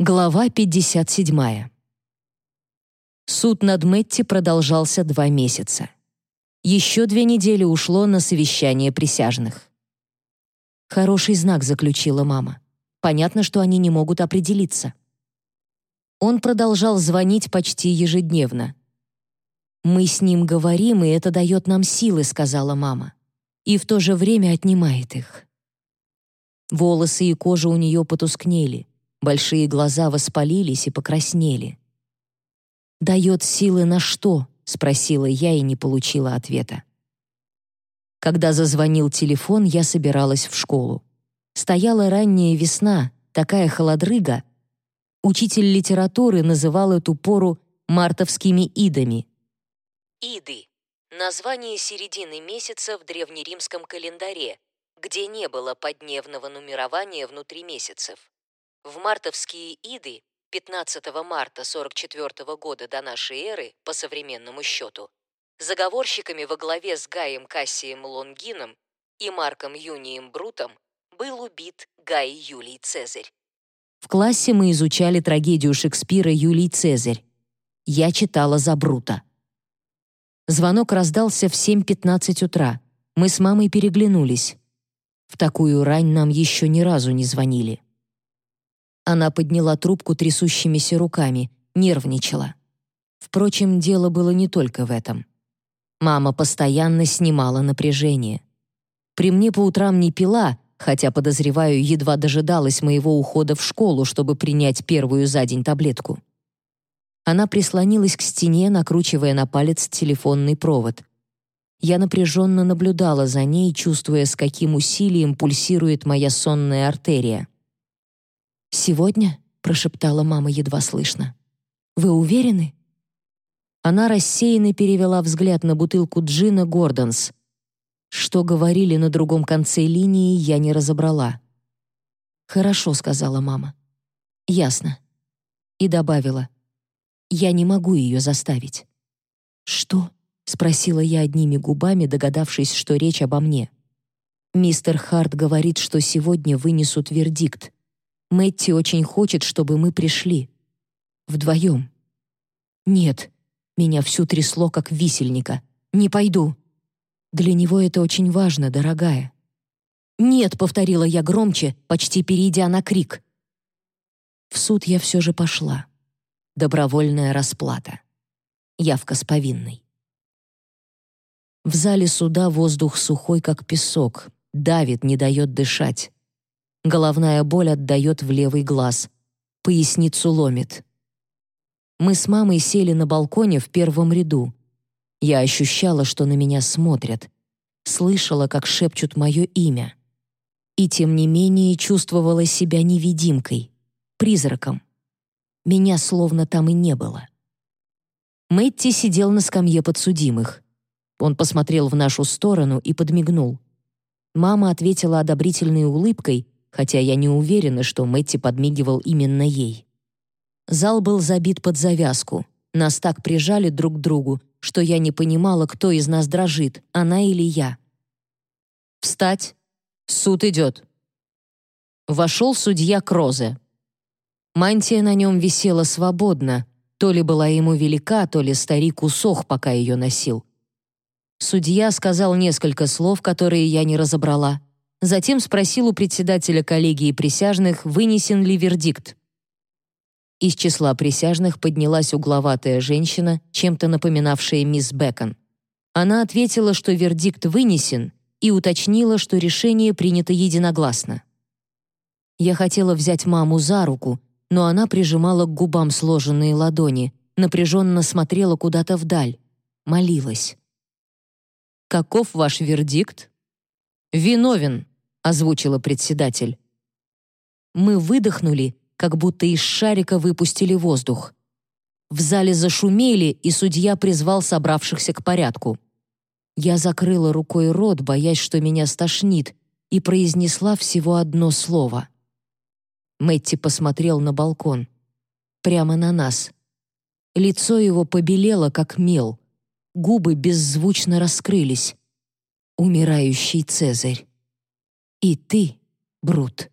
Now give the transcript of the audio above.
Глава 57. Суд над Мэтти продолжался два месяца. Еще две недели ушло на совещание присяжных. Хороший знак заключила мама. Понятно, что они не могут определиться. Он продолжал звонить почти ежедневно. «Мы с ним говорим, и это дает нам силы», — сказала мама. «И в то же время отнимает их». Волосы и кожа у нее потускнели. Большие глаза воспалились и покраснели. «Дает силы на что?» — спросила я и не получила ответа. Когда зазвонил телефон, я собиралась в школу. Стояла ранняя весна, такая холодрыга. Учитель литературы называл эту пору мартовскими идами. Иды — название середины месяца в древнеримском календаре, где не было поддневного нумерования внутри месяцев. В мартовские иды 15 марта 44 года до нашей эры по современному счету заговорщиками во главе с Гаем Кассием Лонгином и Марком Юнием Брутом был убит Гай Юлий Цезарь. В классе мы изучали трагедию Шекспира «Юлий Цезарь». Я читала за Брута. Звонок раздался в 7.15 утра. Мы с мамой переглянулись. В такую рань нам еще ни разу не звонили. Она подняла трубку трясущимися руками, нервничала. Впрочем, дело было не только в этом. Мама постоянно снимала напряжение. При мне по утрам не пила, хотя, подозреваю, едва дожидалась моего ухода в школу, чтобы принять первую за день таблетку. Она прислонилась к стене, накручивая на палец телефонный провод. Я напряженно наблюдала за ней, чувствуя, с каким усилием пульсирует моя сонная артерия. «Сегодня?» — прошептала мама едва слышно. «Вы уверены?» Она рассеянно перевела взгляд на бутылку джина «Гордонс». Что говорили на другом конце линии, я не разобрала. «Хорошо», — сказала мама. «Ясно». И добавила. «Я не могу ее заставить». «Что?» — спросила я одними губами, догадавшись, что речь обо мне. «Мистер Харт говорит, что сегодня вынесут вердикт. Мэтти очень хочет, чтобы мы пришли. Вдвоем. Нет, меня всю трясло, как висельника. Не пойду. Для него это очень важно, дорогая. «Нет», — повторила я громче, почти перейдя на крик. В суд я все же пошла. Добровольная расплата. Явка с повинной. В зале суда воздух сухой, как песок, давит, не дает дышать. Головная боль отдает в левый глаз. Поясницу ломит. Мы с мамой сели на балконе в первом ряду. Я ощущала, что на меня смотрят. Слышала, как шепчут мое имя. И тем не менее чувствовала себя невидимкой, призраком. Меня словно там и не было. Мэтти сидел на скамье подсудимых. Он посмотрел в нашу сторону и подмигнул. Мама ответила одобрительной улыбкой, хотя я не уверена, что Мэтти подмигивал именно ей. Зал был забит под завязку. Нас так прижали друг к другу, что я не понимала, кто из нас дрожит, она или я. «Встать! Суд идет!» Вошел судья Крозе. Мантия на нем висела свободно, то ли была ему велика, то ли старик усох, пока ее носил. Судья сказал несколько слов, которые я не разобрала, Затем спросил у председателя коллегии присяжных, вынесен ли вердикт. Из числа присяжных поднялась угловатая женщина, чем-то напоминавшая мисс Бэкон. Она ответила, что вердикт вынесен, и уточнила, что решение принято единогласно. Я хотела взять маму за руку, но она прижимала к губам сложенные ладони, напряженно смотрела куда-то вдаль, молилась. «Каков ваш вердикт?» «Виновен», — озвучила председатель. Мы выдохнули, как будто из шарика выпустили воздух. В зале зашумели, и судья призвал собравшихся к порядку. Я закрыла рукой рот, боясь, что меня стошнит, и произнесла всего одно слово. Мэтти посмотрел на балкон. Прямо на нас. Лицо его побелело, как мел. Губы беззвучно раскрылись умирающий Цезарь. И ты, Брут.